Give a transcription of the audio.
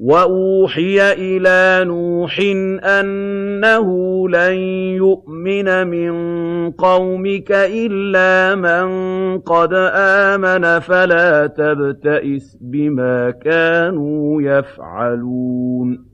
وَأُوحِيَ إِلَىٰ نُوحٍ أَنَّهُ لَن يُؤْمِنَ مِن قَوْمِكَ إِلَّا مَن قَدْ آمَنَ فَلَا تَبْتَئِسْ بِمَا كَانُوا يَفْعَلُونَ